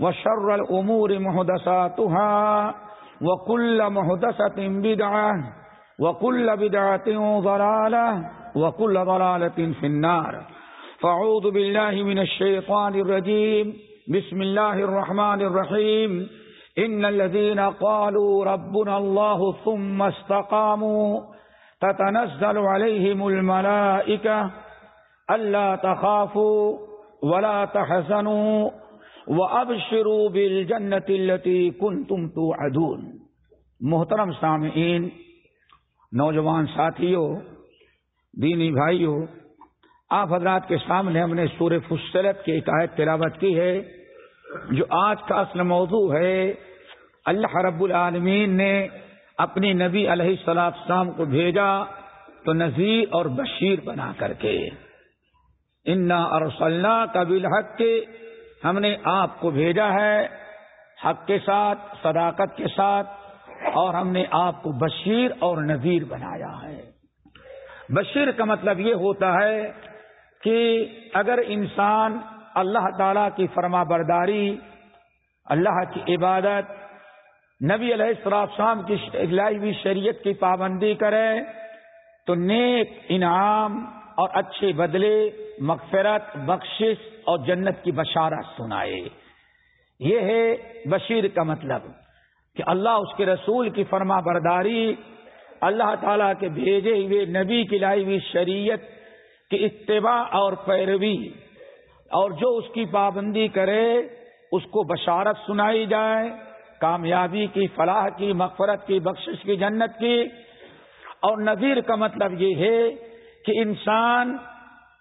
وشر الأمور محدثاتها وكل محدثة بدعة وكل بدعة ضلالة وكل ضلالة في النار. فاعوذ بالله من الشيطان الرجيم. بسم الله الرحمن الرحيم. إن الذين قالوا ربنا الله ثم استقاموا تتنزل عليهم الملائكة ألا تخافوا ولا تحزنوا وہ اب شروع بل وأبشروا بالجنة التي كنتم توعدون۔ محترم سامعین، نوجوان ساتھیوں، دینی بھائیوں، آپ حضرات کے سامنے ہم نے سور فصلت کی ایک تلاوت کی ہے، جو آج کا اصل موضوع ہے۔ اللہ رب العالمین نے اپنی نبی علیہ السلام شام کو بھیجا تو نذیر اور بشیر بنا کر کے۔ انا اور صلاح قبل حق کے ہم نے آپ کو بھیجا ہے حق کے ساتھ، صداقت کے ساتھ، اور ہم نے آپ کو بشیر اور نذیر بنایا ہے۔ بشیر کا مطلب یہ ہوتا ہے کہ اگر انسان اللہ تعالی کی فرما برداری، اللہ کی عبادت، نبی علیہ السلام شام کی ہوئی شریعت کی پابندی کرے، تو نیک انعام اور اچھے بدلے، مغفرت، بخشش اور جنت کی بشارت سنائے۔ یہ ہے بشیر کا مطلب کہ اللہ اس کے رسول کی فرما برداری، اللہ تعالی کے بھیجے ہوئے نبی کی لائی ہوئی شریعت کی اتباع اور پیروی، اور جو اس کی پابندی کرے، اس کو بشارت سنائی جائے، کامیابی کی، فلاح کی، مغفرت کی، بخشش کی، جنت کی۔ اور نذیر کا مطلب یہ ہے کہ انسان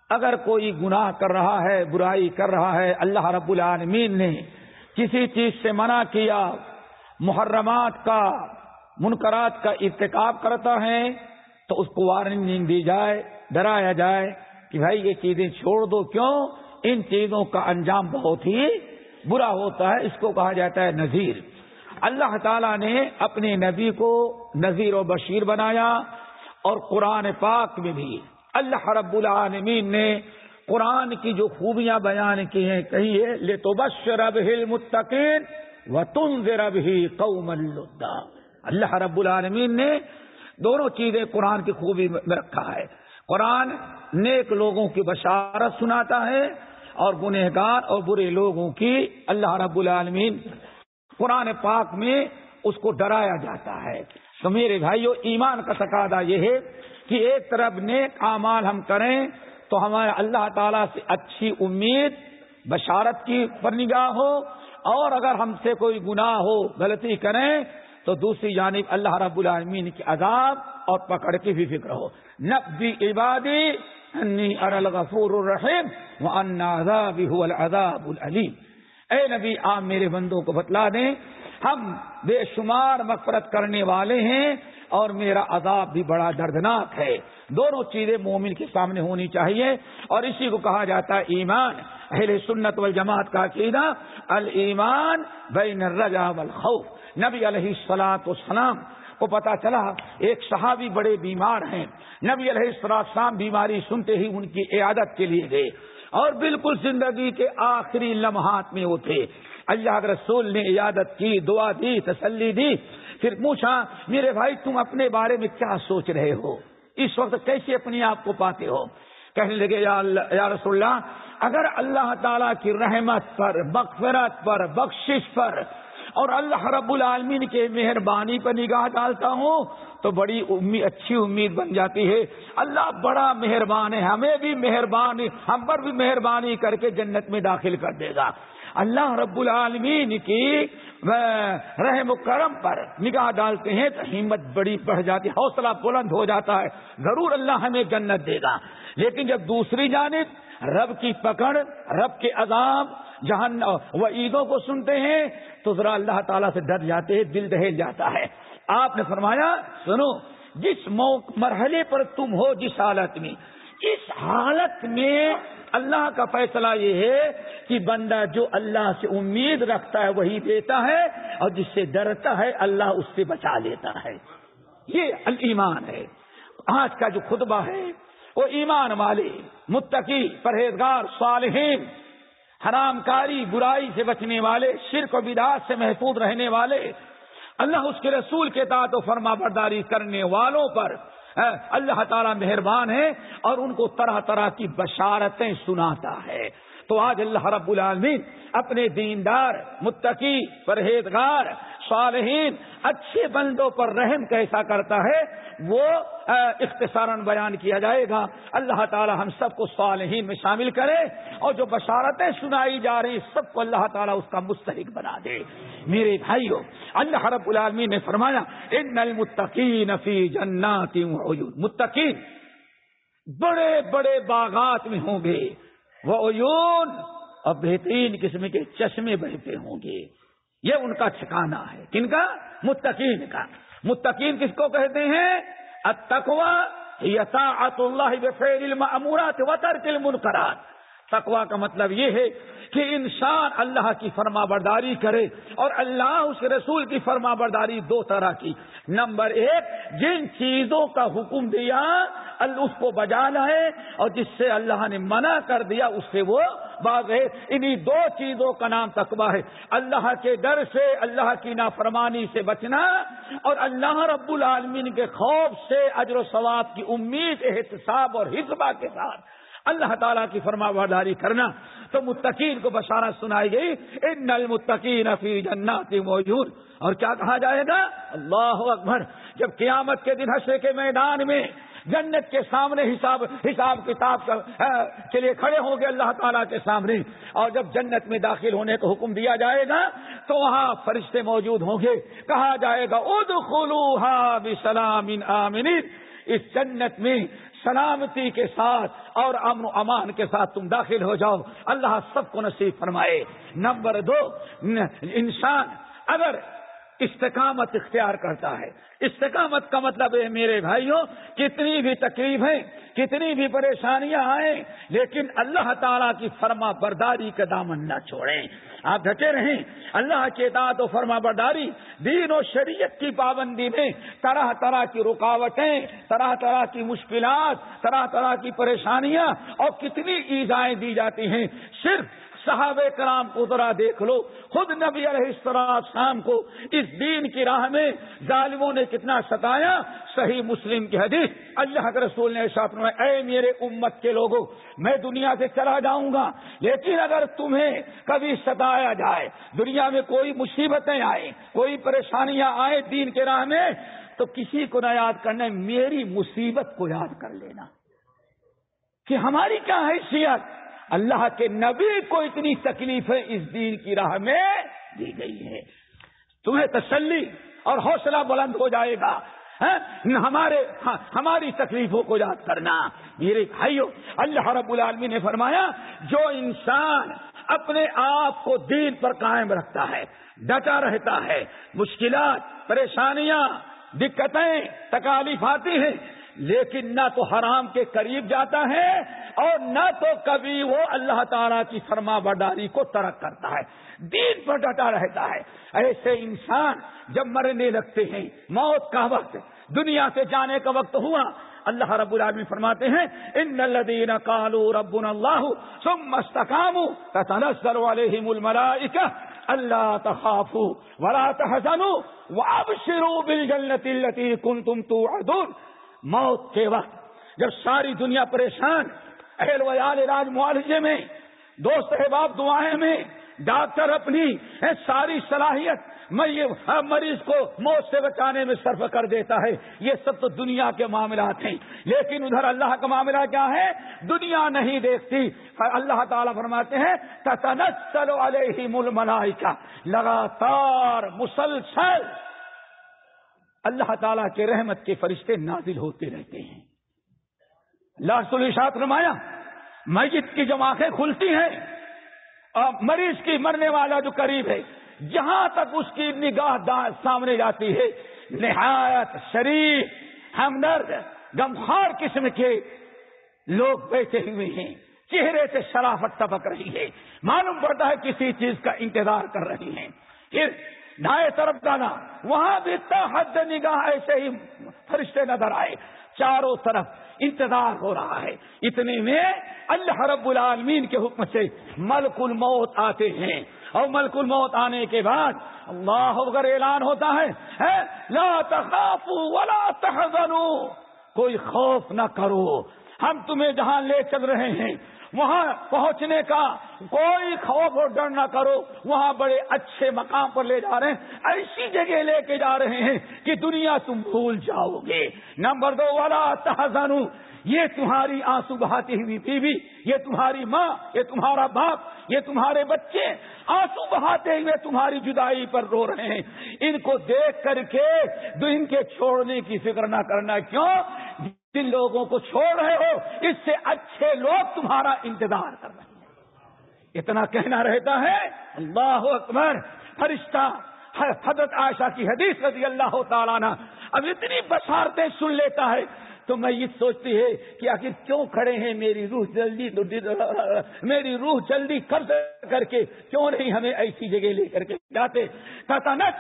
اگر کوئی گناہ کر رہا ہے، برائی کر رہا ہے، اللہ رب العالمین نے کسی چیز سے منع کیا، محرمات کا، منکرات کا ارتکاب کرتا ہے، تو اس کو وارننگ دی جائے، ڈرایا جائے کہ بھائی یہ چیزیں چھوڑ دو۔ کیوں؟ ان چیزوں کا انجام بہت ہی برا ہوتا ہے۔ اس کو کہا جاتا ہے نذیر۔ اللہ تعالی نے اپنے نبی کو نذیر و بشیر بنایا اور قرآن پاک میں بھی اللہ رب العالمین نے قرآن کی جو خوبیاں بیان کی ہیں، کہی ہے لے تو بش رب ہل متقین و تم رب ہی قوم اللہ رب العالمین نے دونوں چیزیں قرآن کی خوبی میں رکھا ہے۔ قرآن نیک لوگوں کی بشارت سناتا ہے اور گنہگار اور برے لوگوں کی اللہ رب العالمین قرآن پاک میں اس کو ڈرایا جاتا ہے۔ تو میرے بھائیوں ایمان کا تقاضا یہ ہے کہ ایک طرف نیک اعمال ہم کریں تو ہمارے اللہ تعالی سے اچھی امید، بشارت کی پر نگاہ ہو، اور اگر ہم سے کوئی گناہ ہو، غلطی کریں تو دوسری جانب اللہ رب العالمین کی عذاب اور پکڑ کی بھی فکر ہو۔ نبی عبادی، انی الغفور الرحیم و عذاب العذاب العلیم۔ اے نبی، آپ میرے بندوں کو بتلا دیں، ہم بے شمار مغفرت کرنے والے ہیں اور میرا عذاب بھی بڑا دردناک ہے۔ دونوں چیزیں مومن کے سامنے ہونی چاہیے۔ اور اسی کو کہا جاتا ہے ایمان۔ اہل سنت والجماعت کا عقیدہ المان بین الرجا والخوف۔ نبی علیہ السلاط والسلام کو پتا چلا، ایک صحابی بڑے بیمار ہیں۔ نبی علیہ السلام بیماری سنتے ہی ان کی عیادت کے لیے گئے۔ اور بالکل زندگی کے آخری لمحات میں وہ تھے۔ اللہ رسول نے عیادت کی، دعا دی، تسلی دی۔ پھر پوچھا، میرے بھائی، تم اپنے بارے میں کیا سوچ رہے ہو؟ اس وقت کیسے اپنے آپ کو پاتے ہو؟ کہنے لگے، یا اللہ، یا رسول اللہ، اگر اللہ تعالی کی رحمت پر، مغفرت پر، بخشش پر اور اللہ رب العالمین کے مہربانی پر نگاہ ڈالتا ہوں، تو بڑی امید اچھی امید بن جاتی ہے۔ اللہ بڑا مہربان ہے، ہمیں بھی مہربانی، ہم پر بھی مہربانی کر کے جنت میں داخل کر دے گا۔ اللہ رب العالمین کی رحم و کرم پر نگاہ ڈالتے ہیں تو ہمت بڑی بڑھ جاتی حوصلہ بلند ہو جاتا ہے۔ ضرور اللہ ہمیں جنت دے گا۔ لیکن جب دوسری جانب رب کی پکڑ، رب کے عذاب جہاں وہ عیدوں کو سنتے ہیں، تو ذرا اللہ تعالیٰ سے ڈر جاتے ہیں، دل دہل جاتا ہے۔ آپ نے فرمایا، سنو، جس مرحلے پر تم ہو، جس حالت میں، اس حالت میں اللہ کا فیصلہ یہ ہے کہ بندہ جو اللہ سے امید رکھتا ہے وہی دیتا ہے اور جس سے ڈرتا ہے اللہ اس سے بچا لیتا ہے۔ یہ المان ہے۔ آج کا جو خطبہ ہے، وہ ایمان والے، متقی، پرہیزگار، صالحین، حرام کاری، برائی سے بچنے والے، شرک و بداس سے محفوظ رہنے والے، اللہ اس کے رسول کے تعت و فرما برداری کرنے والوں پر اللہ تعالیٰ مہربان ہے اور ان کو طرح طرح کی بشارتیں سناتا ہے۔ تو آج اللہ رب العالمین اپنے دیندار، متقی، پرہیزگار، صالحین، اچھے بندوں پر رحم کیسا کرتا ہے، وہ اختصاراً بیان کیا جائے گا۔ اللہ تعالی ہم سب کو صالحین میں شامل کرے اور جو بشارتیں سنائی جا رہی سب کو اللہ تعالیٰ اس کا مستحق بنا دے۔ میرے بھائیو، اللہ رب العالمین نے فرمایا، ان المتقین فی جنات متقین بڑے بڑے باغات میں ہوں گے۔ وہ عیون اور بہترین قسم کے چشمے بہتے ہوں گے۔ یہ ان کا ٹھکانا ہے۔ کن کا؟ متقین کا۔ متقین کس کو کہتے ہیں؟ اتقوا یساعت اللہ بفعل المعمورات وترک المنکرات۔ تقوا کا مطلب یہ ہے کہ انسان اللہ کی فرما برداری کرے اور اللہ اس رسول کی فرما برداری دو طرح کی۔ نمبر ایک، جن چیزوں کا حکم دیا اس کو بجا لائے اور جس سے اللہ نے منع کر دیا، اس سے وہ باغ ہے۔ انہی دو چیزوں کا نام تقوا ہے۔ اللہ کے ڈر سے، اللہ کی نافرمانی سے بچنا اور اللہ رب العالمین کے خوف سے، اجر و ثواب کی امید، احتساب اور حسبہ کے ساتھ۔ اللہ تعالیٰ کی فرما برداری کرنا تو متقین کو بشارت سنائی گئی ان نل متقین فی جنات موجود اور کیا کہا جائے گا؟ اللہ اکبر، جب قیامت کے دن حشر کے میدان میں جنت کے سامنے حساب حساب کتاب کے لیے کھڑے ہوں گے اللہ تعالیٰ کے سامنے، اور جب جنت میں داخل ہونے کا حکم دیا جائے گا، تو وہاں فرشتے موجود ہوں گے۔ کہا جائے گا اد خلو سلام اس جنت میں سلامتی کے ساتھ اور امن و امان کے ساتھ تم داخل ہو جاؤ۔ اللہ سب کو نصیب فرمائے۔ نمبر دو، انسان اگر استقامت اختیار کرتا ہے۔ استقامت کا مطلب ہے میرے بھائیوں، کتنی بھی تکلیفیں کتنی بھی پریشانیاں آئیں، لیکن اللہ تعالیٰ کی فرما برداری کا دامن نہ چھوڑیں۔ آپ ڈھکے رہیں۔ اللہ کے اطاعت و فرما برداری، دین و شریعت کی پابندی میں طرح طرح کی رکاوٹیں، طرح طرح کی مشکلات، طرح طرح کی پریشانیاں اور کتنی ایزائیں دی جاتی ہیں۔ صرف صحابہ کرام کو ذرا دیکھ لو، خود نبی علیہ السلام شام کو اس دین کی راہ میں ظالموں نے کتنا ستایا؟ صحیح مسلم کی حدیث، اللہ کے رسول نے میں اے میرے امت کے لوگوں، میں دنیا سے چلا جاؤں گا، لیکن اگر تمہیں کبھی ستایا جائے، دنیا میں کوئی مصیبتیں آئیں، کوئی پریشانیاں آئیں دین کے راہ میں، تو کسی کو نہ یاد کرنے میری مصیبت کو یاد کر لینا۔ کہ ہماری کیا حیثیت؟ اللہ کے نبی کو اتنی تکلیفیں اس دین کی راہ میں دی گئی ہے تمہیں تسلی اور حوصلہ بلند ہو جائے گا ہاں؟ ہمارے ہاں، ہماری تکلیفوں کو یاد کرنا۔ میرے بھائیو، اللہ رب العالمی نے فرمایا، جو انسان اپنے آپ کو دین پر قائم رکھتا ہے، ڈٹا رہتا ہے، مشکلات، پریشانیاں، دقتیں تکالیف آتی ہیں لیکن نہ تو حرام کے قریب جاتا ہے اور نہ تو کبھی وہ اللہ تعالی کی فرما برداری کو ترک کرتا ہے۔ دین پر ڈٹا رہتا ہے۔ ایسے انسان جب مرنے لگتے ہیں، موت کا وقت، دنیا سے جانے کا وقت ہوا، اللہ رب العالمین فرماتے ہیں، ان الذين قالوا ربنا الله ثم استقاموا تتنزل عليهم الملائكه الا تخافوا ولا تحزنوا وابشروا بالجنه التي كنتم توعدون۔ موت کے وقت جب ساری دنیا پریشان، اہل ویال علاج معالجے میں، دوست احباب دعائیں میں، ڈاکٹر اپنی ساری صلاحیت میں یہ مریض کو موت سے بچانے میں صرف کر دیتا ہے۔ یہ سب تو دنیا کے معاملات ہیں۔ لیکن ادھر اللہ کا معاملہ کیا ہے؟ دنیا نہیں دیکھتی۔ اللہ تعالیٰ فرماتے ہیں تنسل علیہ مل کا لگاتار مسلسل۔ اللہ تعالیٰ کے رحمت کے فرشتے نازل ہوتے رہتے ہیں۔ لاس الشاط رمایا مسجد کی جو آنکھیں کھلتی ہیں، اور مریض کی مرنے والا جو قریب ہے، جہاں تک اس کی نگاہ سامنے جاتی ہے، نہایت شریف، ہمدرد گمخار قسم کے لوگ بیٹھے ہوئے ہیں۔ چہرے سے شرافت ٹپک رہی ہے۔ معلوم پڑتا ہے کسی چیز کا انتظار کر رہی ہیں۔ پھر دائیں طرف جانا، وہاں بھی حد نگاہ ایسے ہی فرشتے نظر آئے۔ چاروں طرف انتظار ہو رہا ہے۔ اتنے میں اللہ رب العالمین کے حکم سے ملک الموت آتے ہیں۔ اور ملک الموت آنے کے بعد اللہ اگر اعلان ہوتا ہے، لا تخافوا ولا تحزنوا۔ کوئی خوف نہ کرو۔ ہم تمہیں جہاں لے چل رہے ہیں وہاں پہنچنے کا کوئی خوف اور ڈر نہ کرو۔ وہاں بڑے اچھے مقام پر لے جا رہے ہیں۔ ایسی جگہ لے کے جا رہے ہیں کہ دنیا تم بھول جاؤ گے۔ نمبر دو والا تحزن یہ تمہاری آنسو بہاتی ہوئی بیوی، یہ تمہاری ماں، یہ تمہارا باپ، یہ تمہارے بچے آنسو بہاتے ہوئے تمہاری جدائی پر رو رہے ہیں۔ ان کو دیکھ کر کے ان کے چھوڑنے کی فکر نہ کرنا۔ کیوں؟ جن لوگوں کو چھوڑ رہے ہو، اس سے اچھے لوگ تمہارا انتظار کر رہے ہیں۔ اتنا کہنا رہتا ہے، اللہ اکبر، فرشتہ، حضرت عائشہ کی حدیث رضی اللہ تعالیٰ اب اتنی بسارتیں سن لیتا ہے۔ تو میں یہ سوچتی ہے کہ آخر کیوں کھڑے ہیں میری روح جلدی میری روح جلدی قبض کر کے کیوں نہیں ہمیں ایسی جگہ لے کر کے جاتے؟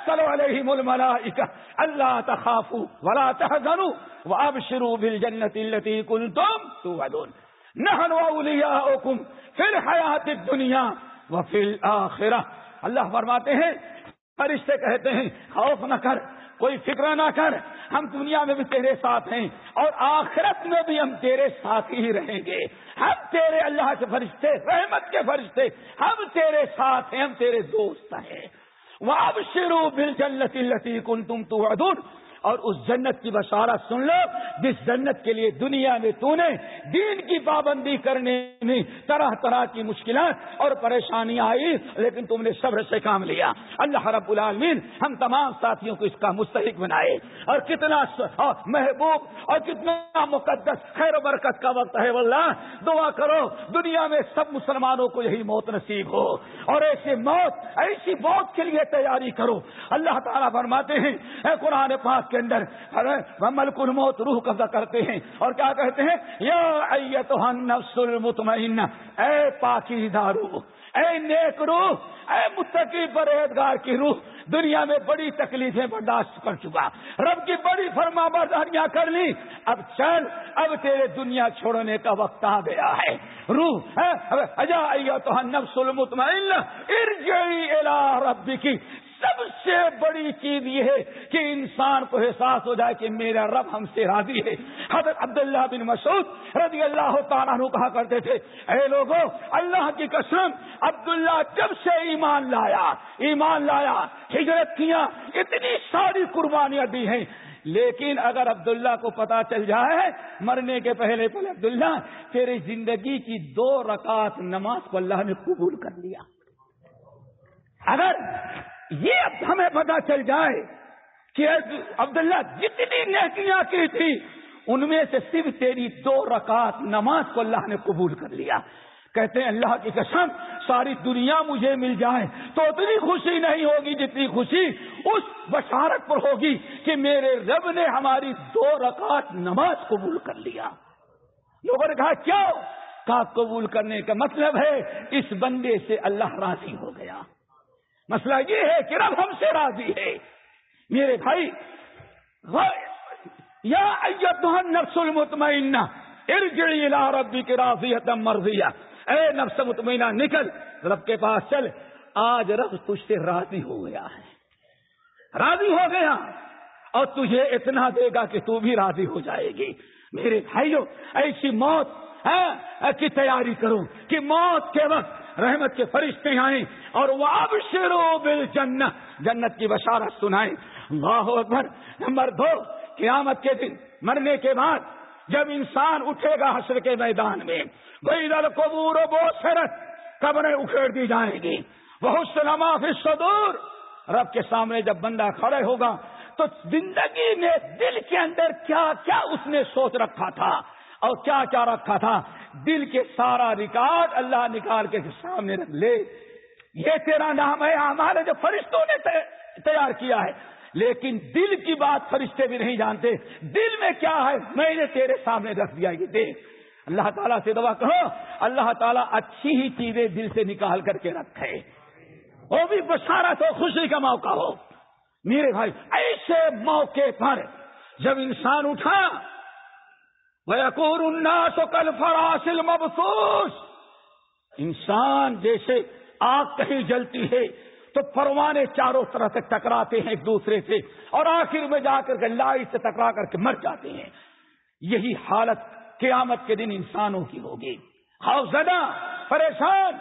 چلو علیہم الملائکہ، اللہ تخافو ولا تحزنوا وابشروا بالجنت التي كنتم توعدون۔ نحن اولیاؤکم فی الحیات الدنیا وفی الاخرہ۔ اللہ فرماتے ہیں، فرشتے کہتے ہیں، خوف نہ کر، کوئی فکر نہ کر۔ ہم دنیا میں بھی تیرے ساتھ ہیں اور آخرت میں بھی ہم تیرے ساتھ ہی رہیں گے۔ ہم تیرے اللہ کے فرشتے، رحمت کے فرشتے، ہم تیرے ساتھ ہیں، ہم تیرے دوست ہیں۔ وہ اب شروع بل جلتی کن تم تو اور اس جنت کی بشارت سن لو، جس جنت کے لیے دنیا میں تو نے دین کی پابندی کرنے میں طرح طرح کی مشکلات اور پریشانیاں آئی، لیکن تم نے صبر سے کام لیا۔ اللہ رب العالمین ہم تمام ساتھیوں کو اس کا مستحق بنائے۔ اور کتنا محبوب اور کتنا مقدس خیر و برکت کا وقت ہے واللہ۔ دعا کرو، دنیا میں سب مسلمانوں کو یہی موت نصیب ہو۔ اور ایسی موت ایسی موت کے لیے تیاری کرو۔ اللہ تعالیٰ فرماتے ہیں، اے قرآن پاک کے اندر ملک الموت روح قبضہ کرتے ہیں اور کیا کہتے ہیں؟ یا المطمئن اے پاکی دارو اے نیک روح، اے متقی پرہیزگار کی روح، دنیا میں بڑی تکلیفیں برداشت کر چکا، رب کی بڑی فرما برداریاں کر لی، اب چل، اب تیرے دنیا چھوڑنے کا وقت آ گیا ہے۔ روح ہاں، اجا تو نفس المطمئن ارجعی الى ربی کی سب سے بڑی چیز یہ ہے کہ انسان کو احساس ہو جائے کہ میرا رب ہم سے راضی ہے۔ حضرت عبداللہ بن مسعود رضی اللہ تعالیٰ کہا کرتے تھے، اے لوگوں اللہ کی قسم، عبداللہ جب سے ایمان لایا ایمان لایا، ہجرت کیا، اتنی ساری قربانیاں دی ہیں۔ لیکن اگر عبداللہ کو پتا چل جائے، مرنے کے پہلے پہلے عبداللہ، تیری زندگی کی دو رکعت نماز کو اللہ نے قبول کر لیا۔ اگر یہ اب ہمیں پتا چل جائے کہ عبداللہ جتنی نیکیاں کی تھی، ان میں سے صرف تیری دو رکعت نماز کو اللہ نے قبول کر لیا۔ کہتے ہیں، اللہ کی قسم، ساری دنیا مجھے مل جائے تو اتنی خوشی نہیں ہوگی جتنی خوشی اس بشارت پر ہوگی کہ میرے رب نے ہماری دو رکعت نماز قبول کر لیا۔ لوگوں نے کہا کیوں کہا، قبول کرنے کا مطلب ہے، اس بندے سے اللہ راضی ہو گیا۔ مسئلہ یہ ہے کہ رب ہم سے راضی ہے۔ میرے بھائی، یا نفس المطمئنہ، ارجعی الى ربک راضیتا مرضیہ۔ اے نفس مطمئنہ، نکل، رب کے پاس چل۔ آج رب تجھ سے راضی ہو گیا ہے۔ راضی ہو گیا۔ اور تجھے اتنا دے گا کہ تو بھی راضی ہو جائے گی۔ میرے بھائیوں ایسی موت ہاں، کی تیاری کرو کہ موت کے وقت رحمت کے فرشتے آئیں اور وہ اب شروع بل جنت کی بشارت سنائیں۔ اللہ اکبر نمبر دو، قیامت کے دن، مرنے کے بعد جب انسان اٹھے گا حشر کے میدان میں بھائی دل قبور و بو سرت قبریں اکھیڑ دی جائیں گی۔ بہت سلما صدور رب کے سامنے جب بندہ کھڑے ہوگا، تو زندگی میں دل کے اندر کیا کیا اس نے سوچ رکھا تھا اور کیا کیا رکھا تھا؟ دل کے سارا ریکارڈ اللہ نکال کے سامنے رکھ لے۔ یہ تیرا نام ہے ہمارے جو فرشتوں نے تیار کیا ہے۔ لیکن دل کی بات فرشتے بھی نہیں جانتے۔ دل میں کیا ہے؟ میں نے تیرے سامنے رکھ دیا، یہ دیکھ اللہ تعالیٰ سے دعا کہو اللہ تعالیٰ اچھی ہی چیزیں دل سے نکال کر کے رکھے۔ وہ بھی بشارت ہو خوشی کا موقع ہو۔ میرے بھائی، ایسے موقع پر جب انسان اٹھا وہ کل فراسل مبسوس انسان جیسے آگ کہیں جلتی ہے، تو پروانے چاروں طرح سے ٹکراتے ہیں ایک دوسرے سے، اور آخر میں جا کر کے لائٹ سے ٹکرا کر کے مر جاتے ہیں۔ یہی حالت قیامت کے دن انسانوں کی ہوگی۔ خوف زدہ، پریشان۔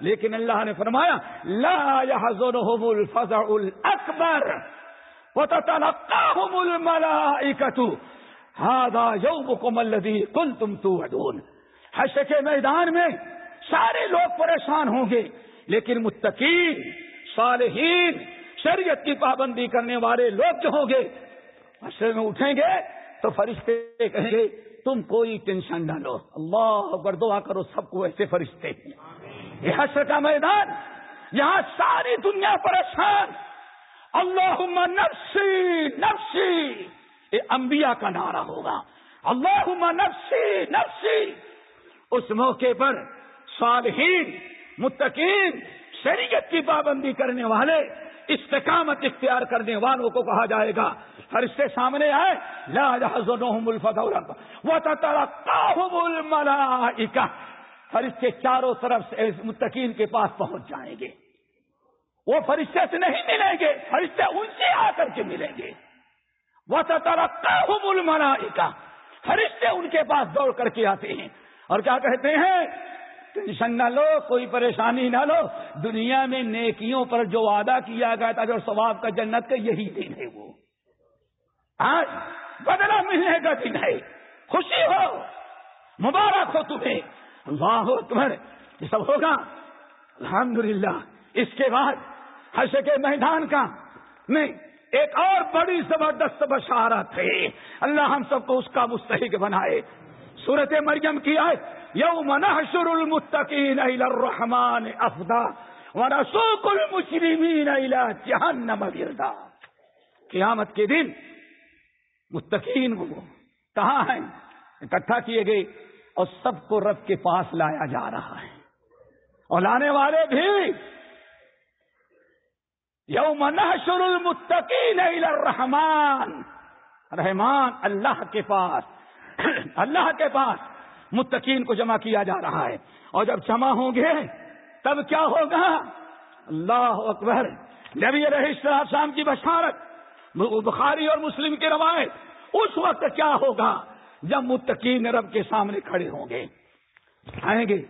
لیکن اللہ نے فرمایا، لا يحزنهم الفزع الاکبر۔ وتتلقاهم الملائکة هذا يومكم الذي كنتم توعدون۔ حشر کے میدان میں سارے لوگ پریشان ہوں گے، لیکن متقین، صالحین، شریعت کی پابندی کرنے والے لوگ جو ہوں گے، حشر میں اٹھیں گے تو فرشتے کہیں گے، تم کوئی ٹینشن نہ لو۔ اللہ اکبر، دعا کرو سب کو ایسے فرشتے۔ یہ حشر کا میدان، یہاں ساری دنیا پریشان۔ اللہ نفسی نفسی۔ یہ انبیاء کا نعرہ ہوگا۔ اللہ نفسی نفسی۔ اس موقع پر صالحین، متقین، شریعت کی پابندی کرنے والے، استقامت اختیار کرنے والوں کو کہا جائے گا۔ فرشتے سامنے آئے، لا الملائکہ۔ فرشتے چاروں طرف سے متقین کے پاس پہنچ جائیں گے۔ وہ فرشتے سے نہیں ملیں گے، فرشتے ان سے آ کر کے ملیں گے۔ وہ ترقاہم الملائکہ فرشتے ان کے پاس دوڑ کر کے آتے ہیں۔ اور کیا کہتے ہیں؟ ٹینشن نہ لو، کوئی پریشانی نہ لو۔ دنیا میں نیکیوں پر جو وعدہ کیا گیا تھا، جو ثواب کا جنت کا، یہی دن ہے وہ۔ آج بدلا ملنے کا دن ہے۔ خوشی ہو، مبارک ہو تمہیں۔ اللہ تمہارے۔ یہ سب ہوگا۔ الحمدللہ۔ اس کے بعد حش کے میدان کا۔ نہیں ایک اور بڑی زبردست بشارت ہے اللہ ہم سب کو اس کا مستحق بنائے۔ صورت مریم کی آئے یوم نحشر المتقین الى الرحمن افدا ونسوق المجرمین الى جہنم وردا۔ قیامت کے دن متقین کو کہاں ہیں؟ اکٹھا کیے گئے اور سب کو رب کے پاس لایا جا رہا ہے۔ اور لانے والے بھی یوم نحشر المتقین الى الرحمن۔ رحمان اللہ کے پاس، اللہ کے پاس متقین کو جمع کیا جا رہا ہے۔ اور جب جمع ہوں گے، تب کیا ہوگا؟ اللہ اکبر جب یہ رہی شام کی بشارت، بخاری اور مسلم کی روایت، اس وقت کیا ہوگا؟ جب متقین رب کے سامنے کھڑے ہوں گے۔ آئیں گے۔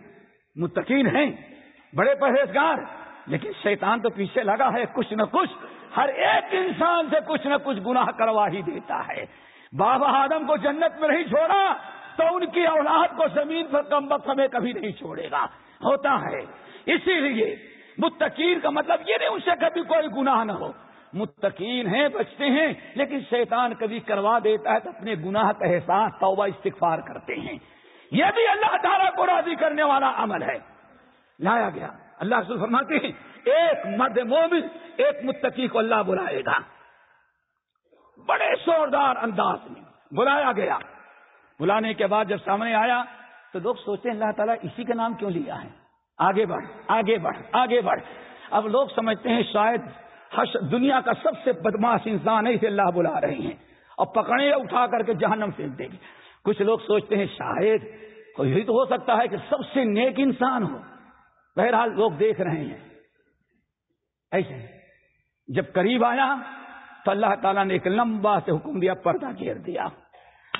متقین ہیں، بڑے پرہیزگار لیکن شیطان تو پیچھے لگا ہے، کچھ نہ کچھ ہر ایک انسان سے کچھ نہ کچھ گناہ کروا ہی دیتا ہے۔ بابا آدم کو جنت میں نہیں چھوڑا تو ان کی اولاد کو زمین پر کم وقت ہمیں کبھی نہیں چھوڑے گا۔ ہوتا ہے۔ اسی لیے متقین کا مطلب یہ نہیں ان سے کبھی کوئی گناہ نہ ہو۔ متقین ہیں، بچتے ہیں، لیکن شیطان کبھی کروا دیتا ہے تو اپنے گناہ کا احساس، توبہ، استغفار کرتے ہیں۔ یہ بھی اللہ تعالیٰ کو راضی کرنے والا عمل ہے۔ لایا گیا۔ اللہ رسول فرماتے ہیں، ایک مرد مومن ایک متقی کو اللہ بلائے گا۔ بڑے زوردار انداز میں بلایا گیا۔ بلانے کے بعد جب سامنے آیا تو لوگ سوچتے ہیں، اللہ تعالیٰ اسی کا نام کیوں لیا ہے؟ آگے بڑھ آگے بڑھ آگے بڑھ۔ اب لوگ سمجھتے ہیں شاید دنیا کا سب سے بدماش انسان ہے، اسے اللہ بلا رہے ہیں۔ اور پکڑے اٹھا کر کے جہنم پھینک دے۔ گی کچھ لوگ سوچتے ہیں، شاید کوئی تو ہو سکتا ہے کہ سب سے نیک انسان ہو۔ بہرحال لوگ دیکھ رہے ہیں۔ ایسے جب قریب آیا تو اللہ تعالیٰ نے ایک لمبا سے حکم دیا، پردہ گھیر دیا۔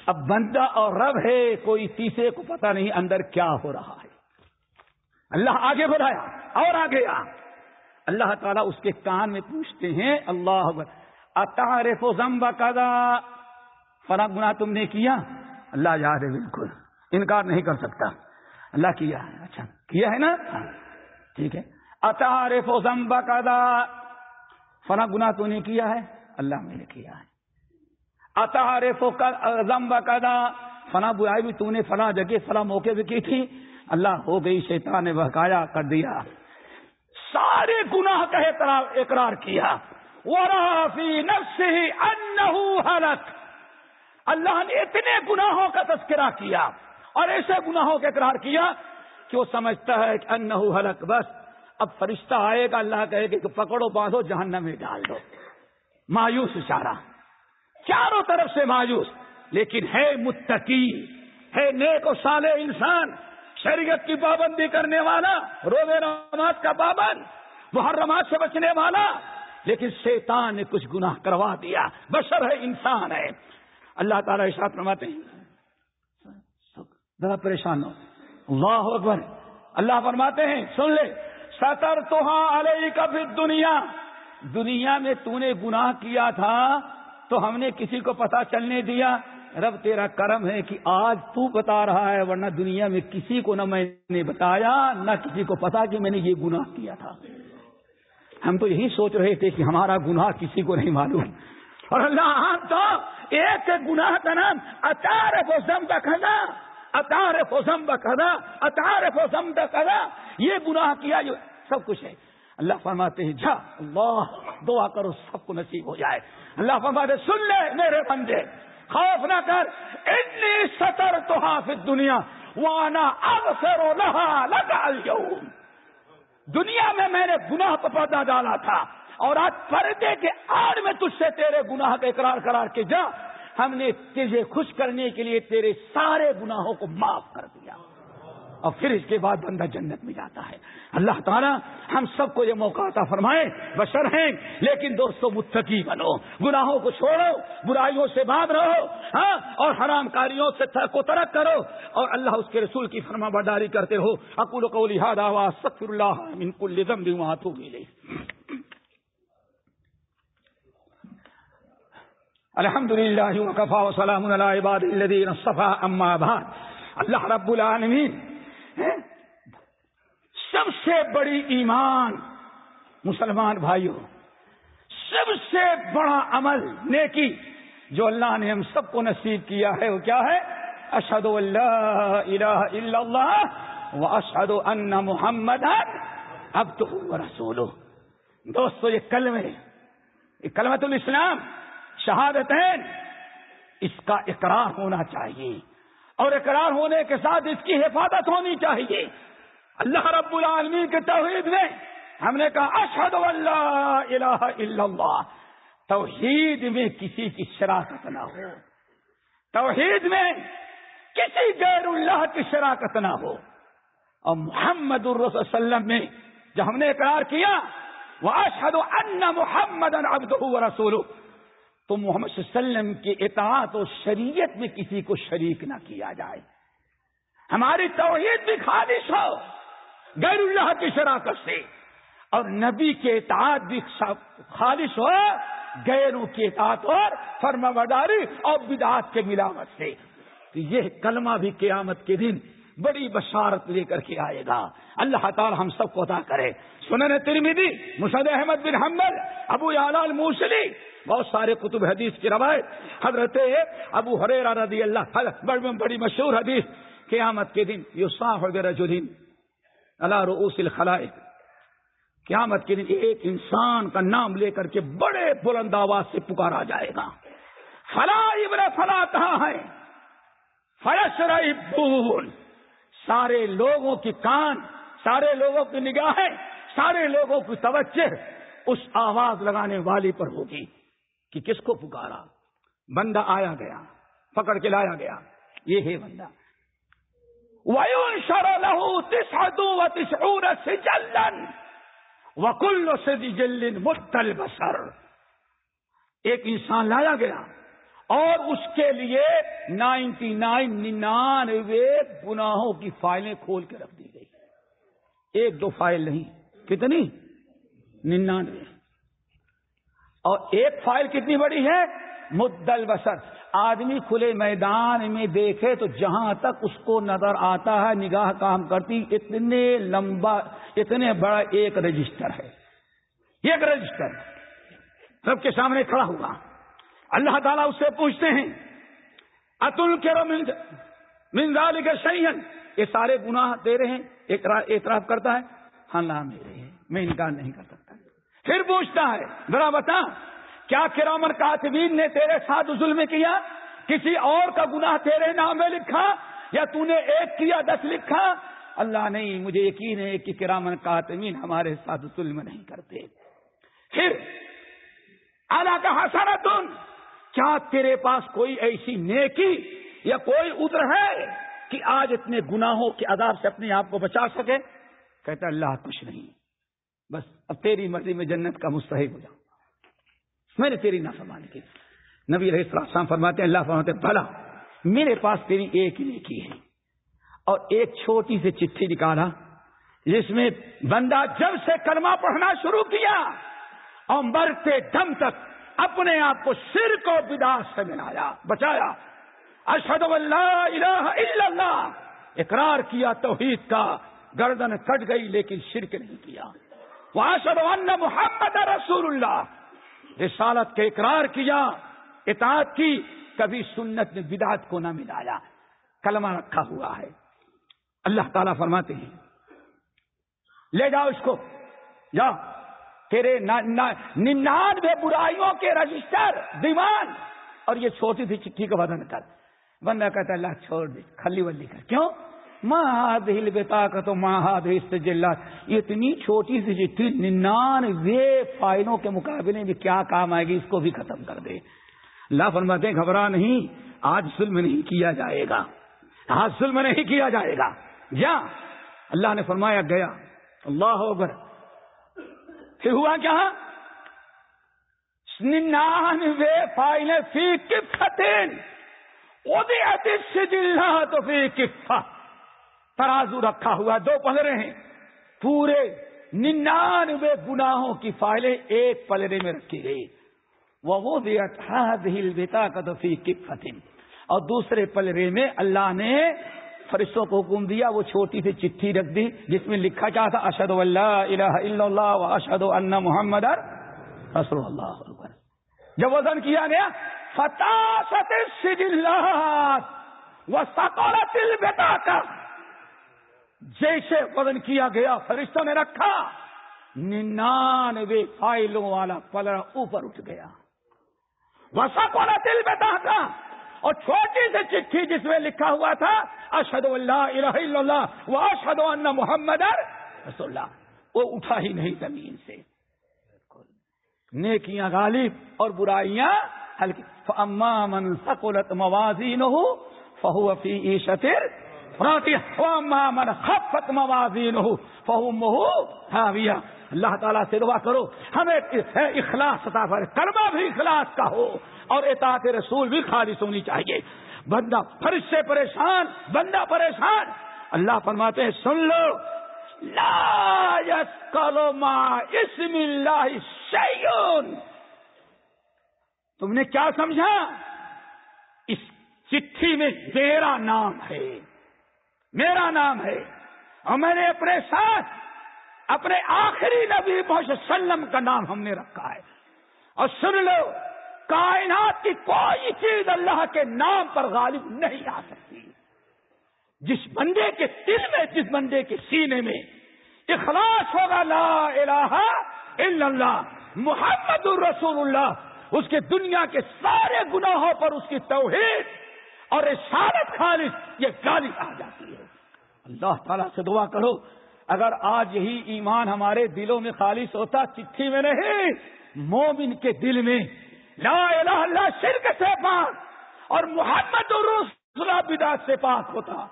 اب بندہ اور رب ہے، کوئی تیسرے کو پتا نہیں اندر کیا ہو رہا ہے۔ اللہ آگے بڑھایا، اور آگے آ۔ اللہ تعالیٰ اس کے کان میں پوچھتے ہیں، اللہ اتارف و زمبا کدا فرا گنا تم نے کیا؟ اللہ یاد ہے، بالکل انکار نہیں کر سکتا۔ اللہ کیا ہے؟ اچھا کیا ہے نا؟ ٹھیک ہے۔ اتارف و زمبا کدا فنا گنا تو نے کیا ہے؟ اللہ میں نے کیا ہے۔ اتارف و زمبا کدا فنا برائی بھی تو نے، فلاں جگہ، فلاں موقع بھی کی تھی۔ اللہ ہو گئی، شیطان نے بہکایا کر دیا۔ سارے گناہ کا اقرار کیا۔ ورافی نفسی انہو حلق اللہ نے اتنے گناہوں کا تذکرہ کیا اور ایسے گناہوں کا اقرار کیا کہ وہ سمجھتا ہے کہ انہو حلق بس اب فرشتہ آئے گا، اللہ کہے کہ پکڑو، باندھو، جہنم میں ڈال دو۔ مایوس اشارہ چاروں طرف سے مایوس۔ لیکن ہے متقی، ہے نیک و سال انسان، شریعت کی پابندی کرنے والا، روزے نماز کا پابند، محرمات سے بچنے والا۔ لیکن شیطان نے کچھ گناہ کروا دیا۔ بشر ہے، انسان ہے۔ اللہ تعالیٰ اشاعت فرماتے ہیں۔ ذرا پریشان ہو۔ اللہ اکبر۔ اللہ فرماتے ہیں، سن لے۔ سطر تو علیہ دنیا دنیا میں تو نے گناہ کیا تھا، تو ہم نے کسی کو پتا چلنے دیا۔ رب، تیرا کرم ہے کہ آج تو بتا رہا ہے، ورنہ دنیا میں کسی کو نہ میں نے بتایا، نہ کسی کو پتا کہ میں نے یہ گناہ کیا تھا۔ ہم تو یہی سوچ رہے تھے کہ ہمارا گناہ کسی کو نہیں معلوم۔ اور اللہ ہم تو ایک گناہ کا نام اچار فوزم کا کھانا۔ اطار فوزم کا کھانا اطار فوزم کا کھانا یہ گناہ کیا جو سب کچھ ہے۔ اللہ فرماتے ہیں، جا، اللہ، دعا کرو، سب کو نصیب ہو جائے۔ اللہ فرماتے سن لے میرے بندے، خوف نہ کر اتنی سطر تو حافظ دنیا وانا اب سے رو لگا دنیا میں میں نے گناہ پر پردہ ڈالا تھا، اور آج پردے کے آڑ میں تجھ سے تیرے گناہ کا اقرار کرار کے جا۔ ہم نے تجھے خوش کرنے کے لیے تیرے سارے گناہوں کو معاف کر دیا۔ اور پھر اس کے بعد بندہ جنت میں جاتا ہے۔ اللہ تعالیٰ ہم سب کو یہ موقع عطا فرمائے، بشر ہیں، لیکن دوستوں متقی بنو۔ گناہوں کو چھوڑو، برائیوں سے باندھ رہو ہاں اور حرام کاریوں سے کو ترک کرو۔ اور اللہ اس کے رسول کی فرما برداری کرتے رہو اکول کو لہٰذا سکر اللہ ان کو بھی وہاں تو ملے الحمد للہ وقفا وسلام عباد الدین صفا اما بعد. اللہ رب العالمین سب سے بڑی ایمان مسلمان بھائیوں سب سے بڑا عمل نیکی جو اللہ نے ہم سب کو نصیب کیا ہے، وہ کیا ہے؟ اشد اللہ الہ الا اللہ و اشد ان محمد اب تو رسول دوستو، یہ کلمے یہ کلمت الاسلام۔ شہادتین، اس کا اقرار ہونا چاہیے۔ اور اقرار ہونے کے ساتھ اس کی حفاظت ہونی چاہیے۔ اللہ رب العالمین کے توحید میں ہم نے کہا اشد اللہ الہ الا اللہ۔ توحید میں کسی کی شراکت نہ ہو۔ توحید میں کسی غیر اللہ کی شراکت نہ ہو۔ اور محمد الرس وسلم میں جب ہم نے اقرار کیا وہ اشد ان محمد رسول تو محمد صلی اللہ علیہ وسلم کی اطاعت و شریعت میں کسی کو شریک نہ کیا جائے۔ ہماری توحید بھی خالص ہو، غیر اللہ کی شراکت سے۔ اور نبی کے اطاعت بھی خالص ہو، غیروں کے اطاعت اور فرما بداری اور بدعات کے ملاوٹ سے۔ تو یہ کلمہ بھی قیامت کے دن بڑی بشارت لے کر کے آئے گا۔ اللہ تعالی ہم سب کو عطا کرے۔ سنن ترمیدی مشد احمد بن حمد ابو یال موسلی بہت سارے کتب حدیث کی روایت۔ حضرت ابو حریرہ رضی اللہ بڑی مشہور حدیث۔ قیامت کے دن یو صاف رجدین اللہ رؤوس الخلائق۔ قیامت کے دن ایک انسان کا نام لے کر کے بڑے بلند آواز سے پکارا جائے گا۔ فلا ابن فلا کہاں ہے۔ فرش ربول سارے لوگوں کی کان، سارے لوگوں کی نگاہیں، سارے لوگوں کی توجہ اس آواز لگانے والی پر ہوگی کہ کس کو پکارا؟ بندہ آیا گیا، پکڑ کے لایا گیا، یہ ہے بندہ۔ ویون لہو سے جلن وکل سے جلن متل بسر ایک انسان لایا گیا اور اس کے لیے نائنٹی نائن ننانوے گناہوں کی فائلیں کھول کے رکھ دی گئی۔ ایک دو فائل نہیں، کتنی؟ ننانوے۔ اور ایک فائل کتنی بڑی ہے؟ مدل بسر آدمی کھلے میدان میں دیکھے تو جہاں تک اس کو نظر آتا ہے، نگاہ کام کرتی، اتنے لمبا، اتنے بڑا ایک رجسٹر ہے۔ ایک رجسٹر سب کے سامنے کھڑا ہوا۔ اللہ تعالیٰ اس سے پوچھتے ہیں اتل کے رو منزال کے سہی یہ سارے گناہ دے رہے ہیں اعتراف کرتا ہے ہاں نام میرے ہیں، میں انکار نہیں کر سکتا۔ پھر پوچھتا ہے، ذرا بتا، کیا کرامر کاتبین نے تیرے ساتھ ظلم کیا؟ کسی اور کا گناہ تیرے نام میں لکھا؟ یا تو نے ایک کیا، دس لکھا؟ اللہ نہیں، مجھے یقین ہے کہ کرامن کاتمین ہمارے ساتھ ظلم نہیں کرتے۔ پھر اللہ کا ہسارا تم کیا تیرے پاس کوئی ایسی نیکی یا کوئی ادھر ہے کہ آج اتنے گناہوں کے عذاب سے اپنے آپ کو بچا سکے؟ کہتا اللہ کچھ نہیں۔ بس اب تیری مرضی میں جنت کا مستحق ہو جاؤں۔ میں نے تیری نافرمانی کی۔ نبی علیہ السلام فرماتے ہیں، اللہ فرماتے بھلا میرے پاس تیری ایک ہی نیکی ہے۔ اور ایک چھوٹی سی چٹھی نکالا، جس میں بندہ جب سے کلمہ پڑھنا شروع کیا، اور مرتے دم تک اپنے آپ کو سر کو بداس سے ملایا، بچایا۔ اشد اللہ الہ الا اللہ۔ اقرار کیا، توحید کا۔ گردن کٹ گئی، لیکن شرک نہیں کیا۔ وہ محمد رسول اللہ۔ رسالت کے اقرار کیا، اطاعت کی۔ کبھی سنت نے بدعت کو نہ ملایا۔ کلمہ رکھا ہوا ہے۔ اللہ تعالیٰ فرماتے ہیں۔ لے جاؤ اس کو۔ جا تیرے ننانوے برائیوں کے رجسٹر، دیوان۔ اور یہ چھوٹی سی چٹھی کا بدن کر۔ بندہ کہتا اللہ چھوڑ دے، کھلی ولی کر۔ کیوں؟ ماں دل بتا کا تو ماں جلات اتنی چھوٹی سی چٹھی ننانوے فائلوں کے مقابلے میں کیا کام آئے گی، اس کو بھی ختم کر دے۔ اللہ فرماتے ہیں، گھبرا نہیں، آج ظلم نہیں کیا جائے گا۔ آج ظلم نہیں کیا جائے گا۔ جا۔ اللہ نے فرمایا، گیا۔ اللہ اکبر۔ پھر ہوا کیا؟ ننانوے فائلیں فی کفتین سے دلہ تو فی کفا ترازو رکھا ہوا دو پلرے ہیں۔ پورے ننانوے گناہوں کی فائلیں ایک پلرے میں رکھی گئی۔ وہ دل بیتا کا تو فی کفتین اور دوسرے پلرے میں اللہ نے فرشتوں کو حکم دیا، وہ چھوٹی سی چٹھی رکھ دی، جس میں لکھا کیا تھا اشد اللہ الہ الا اللہ اشد اللہ محمد رسول اللہ. جب وزن کیا گیا فتح وہ سکولت بیٹا کا جیسے وزن کیا گیا، فرشتوں نے رکھا، ننانوے فائلوں والا پلڑا اوپر اٹھ گیا۔ وہ سکولت بیٹا کا اور چھوٹی سی چٹھی جس میں لکھا ہوا تھا اشد اللہ الہ اللہ وہ اشد اللہ محمد رسول اللہ۔ وہ اٹھا ہی نہیں زمین سے۔ نیکیاں غالب اور برائیاں ہلکی۔ اما من سکولت موازی نہ ہو فہو فی من خفت موازی ہو فہو مہو حاویہ۔ اللہ تعالیٰ سے دعا کرو، ہمیں اخلاص عطا فرمائے کرما بھی اخلاص کا ہو، اور اطاعت رسول بھی خالص ہونی چاہیے۔ بندہ فرش سے پریشان، بندہ پریشان۔ اللہ فرماتے ہیں، سن لو، لا کالو ماں اسم اللہ شیون تم نے کیا سمجھا؟ اس چٹھی میں میرا نام ہے۔ میرا نام ہے۔ اور میں نے اپنے ساتھ اپنے آخری نبی محمد سلم کا نام ہم نے رکھا ہے۔ اور سن لو، کائنات کی کوئی چیز اللہ کے نام پر غالب نہیں آ سکتی۔ جس بندے کے دل میں، جس بندے کے سینے میں اخلاص ہوگا، لا الہ الا اللہ، محمد الرسول اللہ، اس کے دنیا کے سارے گناہوں پر اس کی توحید اور اشارت خالص، یہ گالی آ جاتی ہے۔ اللہ تعالیٰ سے دعا کرو، اگر آج یہی ایمان ہمارے دلوں میں خالص ہوتا، چٹھی میں نہیں، مومن کے دل میں۔ لا الہ اللہ شرک سے پاک، اور محمد الرسول سے پاک ہوتا۔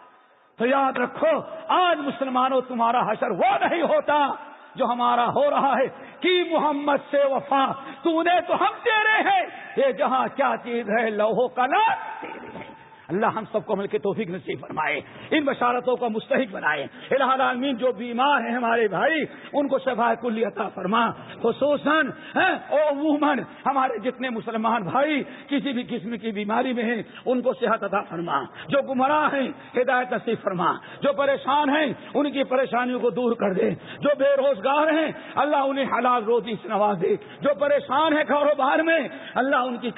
تو یاد رکھو، آج مسلمانوں تمہارا حشر وہ نہیں ہوتا جو ہمارا ہو رہا ہے۔ کہ محمد سے وفا، تو نے تو ہم تیرے ہیں۔ یہ جہاں کیا چیز ہے لوہو کا نام تیرے ہیں۔ اللہ ہم سب کو مل کے توفیق نصیب فرمائے، ان بشارتوں کو مستحق بنائے۔ الہ العالمین، جو بیمار ہیں ہمارے بھائی، ان کو شفا کلی عطا فرما۔ خصوصاً ہاں، عموماً ہمارے جتنے مسلمان بھائی، کسی بھی قسم کی بیماری میں ہیں، ان کو صحت عطا فرما۔ جو گمراہ ہیں، ہدایت نصیب فرما۔ جو پریشان ہیں، ان کی پریشانیوں کو دور کر دے۔ جو بے روزگار ہیں، اللہ انہیں حلال روزی سے نواز دے۔ جو پریشان ہیں کاروبار میں، اللہ ان کی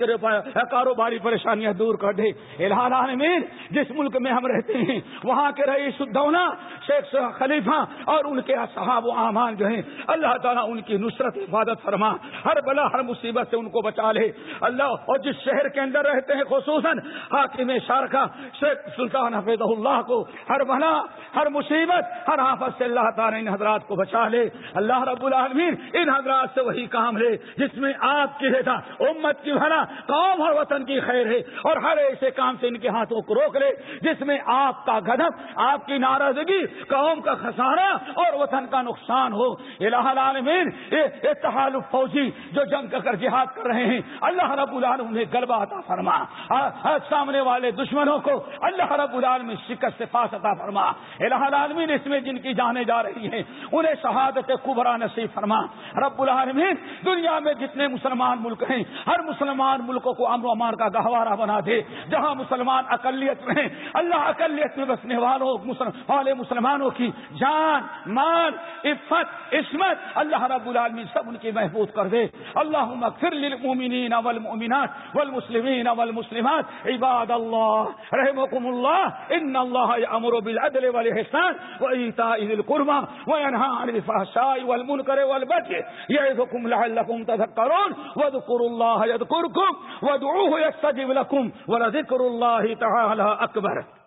کاروباری پریشانیاں دور کر دے۔ الہ عالمین جس ملک میں ہم رہتے ہیں، وہاں کے رئیس الدولہ، شیخ خلیفہ اور ان کے صحاب و امان جو ہیں، اللہ تعالیٰ ان کی نصرت عبادت فرما، ہر بلا، ہر مصیبت سے ان کو بچا لے۔ اللہ، اور جس شہر کے اندر رہتے ہیں، خصوصاً حاکم شارخہ شیخ سلطان حفیظ اللہ کو، ہر بلا، ہر مصیبت، ہر آفت سے اللہ تعالیٰ ان حضرات کو بچا لے۔ اللہ رب العالمین ان حضرات سے وہی کام لے، جس میں آپ کی رہتا امت کی بھلا، قوم اور وطن کی خیر ہے۔ اور ہر ایسے کام سے ان کے ہاتھوں کو روک لے، جس میں آپ کا گدب آپ کی ناراضگی، قوم کا خسارہ اور وطن کا نقصان ہو۔ الہ العالمین اتحال فوجی جو جنگ کر جہاد کر رہے ہیں، اللہ رب العالم نے غلبہ عطا فرما۔ سامنے والے دشمنوں کو اللہ رب العالمین شکست سے پاس عطا فرما۔ الہ العالمین، اس میں جن کی جانے جا رہی ہیں، انہیں شہادت کبرا نصیب فرما۔ رب العالمین، دنیا میں جتنے مسلمان ملک ہیں، ہر مسلمان ملکوں کو امن و امان کا گہوارہ بنا دے۔ جہاں مسلمان مسلمان اقلیت میں، اللہ اقلیت میں بسنے والوں والے مسلمانوں کی جان مان عفت، عصمت، اللہ رب العالمین سب ان کی محبوب کر دے۔ اللہ مغفر للمؤمنین والمؤمنات والمسلمین والمسلمات۔ عباد اللہ رحمكم اللہ، ان اللہ یامر بالعدل والاحسان وایتاء ذی القربى وینھا عن الفحشاء والمنکر والبغي یعظکم لعلکم تذکرون۔ واذکروا اللہ یذکرکم وادعوه یستجب لكم ولذکر اللہ تعالی اکبر۔